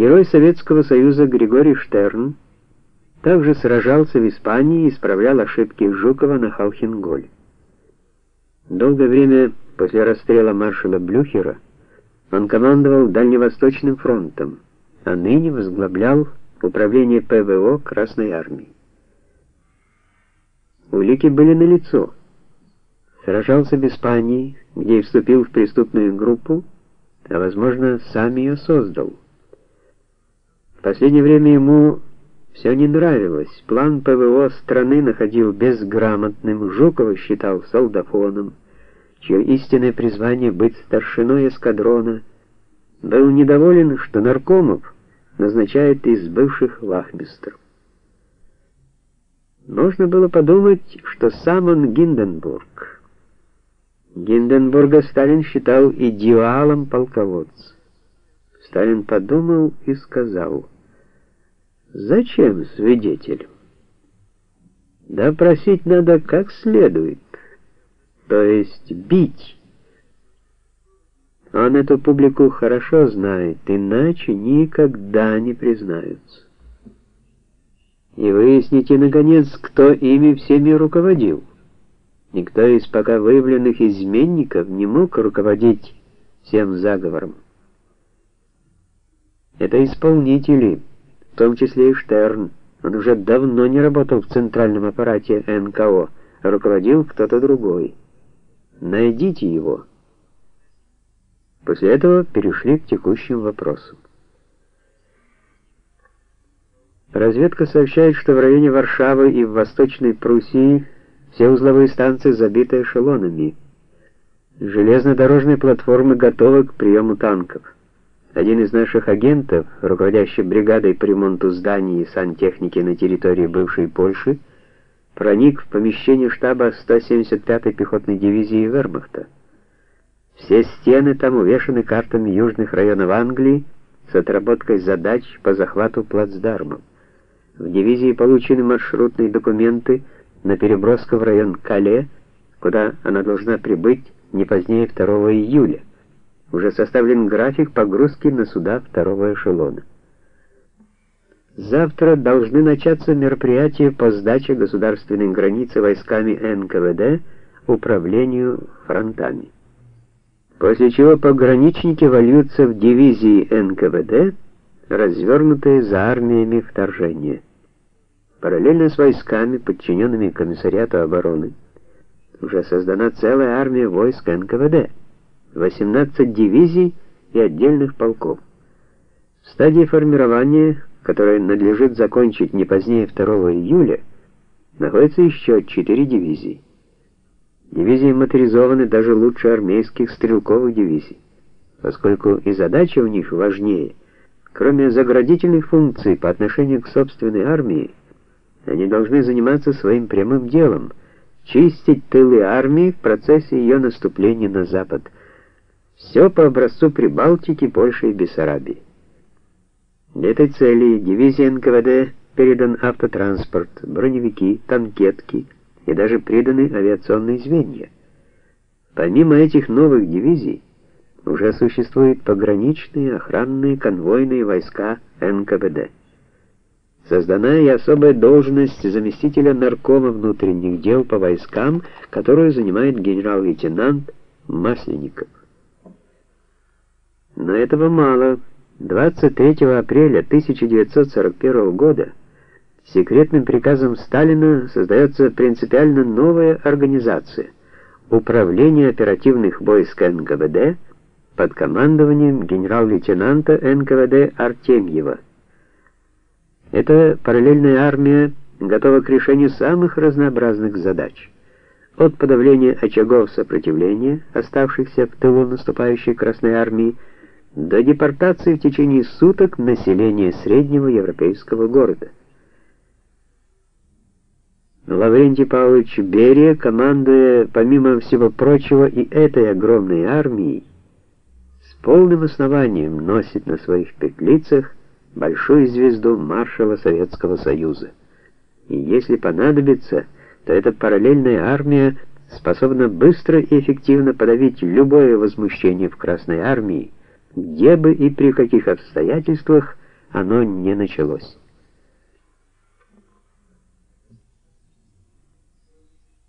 Герой Советского Союза Григорий Штерн также сражался в Испании и исправлял ошибки Жукова на Халхинголе. Долгое время после расстрела маршала Блюхера он командовал Дальневосточным фронтом, а ныне возглавлял управление ПВО Красной армии. Улики были налицо. Сражался в Испании, где и вступил в преступную группу, а, возможно, сам ее создал. В последнее время ему все не нравилось. План ПВО страны находил безграмотным, Жукова считал солдафоном, чье истинное призвание быть старшиной эскадрона. Был недоволен, что наркомов назначает из бывших вахмистров. Можно было подумать, что сам он Гинденбург. Гинденбурга Сталин считал идеалом полководца. Сталин подумал и сказал: "Зачем свидетель? Да просить надо как следует, то есть бить". Он эту публику хорошо знает, иначе никогда не признаются и выясните, наконец, кто ими всеми руководил. Никто из пока выявленных изменников не мог руководить всем заговором. Это исполнители, в том числе и Штерн. Он уже давно не работал в центральном аппарате НКО, руководил кто-то другой. Найдите его. После этого перешли к текущим вопросам. Разведка сообщает, что в районе Варшавы и в Восточной Пруссии все узловые станции забиты эшелонами. Железнодорожные платформы готовы к приему танков. Один из наших агентов, руководящий бригадой по ремонту зданий и сантехники на территории бывшей Польши, проник в помещение штаба 175-й пехотной дивизии Вермахта. Все стены там увешаны картами южных районов Англии с отработкой задач по захвату плацдармов. В дивизии получены маршрутные документы на переброску в район Кале, куда она должна прибыть не позднее 2 июля. Уже составлен график погрузки на суда второго эшелона. Завтра должны начаться мероприятия по сдаче государственной границы войсками НКВД управлению фронтами. После чего пограничники вольются в дивизии НКВД, развернутые за армиями вторжения. Параллельно с войсками, подчиненными комиссариату обороны, уже создана целая армия войск НКВД, 18 дивизий и отдельных полков. В стадии формирования, которое надлежит закончить не позднее 2 июля, находится еще 4 дивизии. Дивизии моторизованы даже лучше армейских стрелковых дивизий, поскольку и задача у них важнее. Кроме заградительных функций по отношению к собственной армии, они должны заниматься своим прямым делом чистить тылы армии в процессе ее наступления на запад. Все по образцу Прибалтики, Польши и Бессарабии. Для этой цели дивизии НКВД передан автотранспорт, броневики, танкетки и даже приданы авиационные звенья. Помимо этих новых дивизий, уже существуют пограничные, охранные, конвойные войска НКВД. Создана и особая должность заместителя наркома внутренних дел по войскам, которую занимает генерал-лейтенант Масленников. Но этого мало. 23 апреля 1941 года секретным приказом Сталина создается принципиально новая организация Управление оперативных войск НКВД под командованием генерал-лейтенанта НКВД Артемьева. Эта параллельная армия готова к решению самых разнообразных задач. От подавления очагов сопротивления, оставшихся в тылу наступающей Красной армии, до депортации в течение суток населения среднего европейского города. Лаврентий Павлович Берия, командуя, помимо всего прочего, и этой огромной армией, с полным основанием носит на своих петлицах большую звезду маршала Советского Союза. И если понадобится, то эта параллельная армия способна быстро и эффективно подавить любое возмущение в Красной армии, где бы и при каких обстоятельствах оно не началось.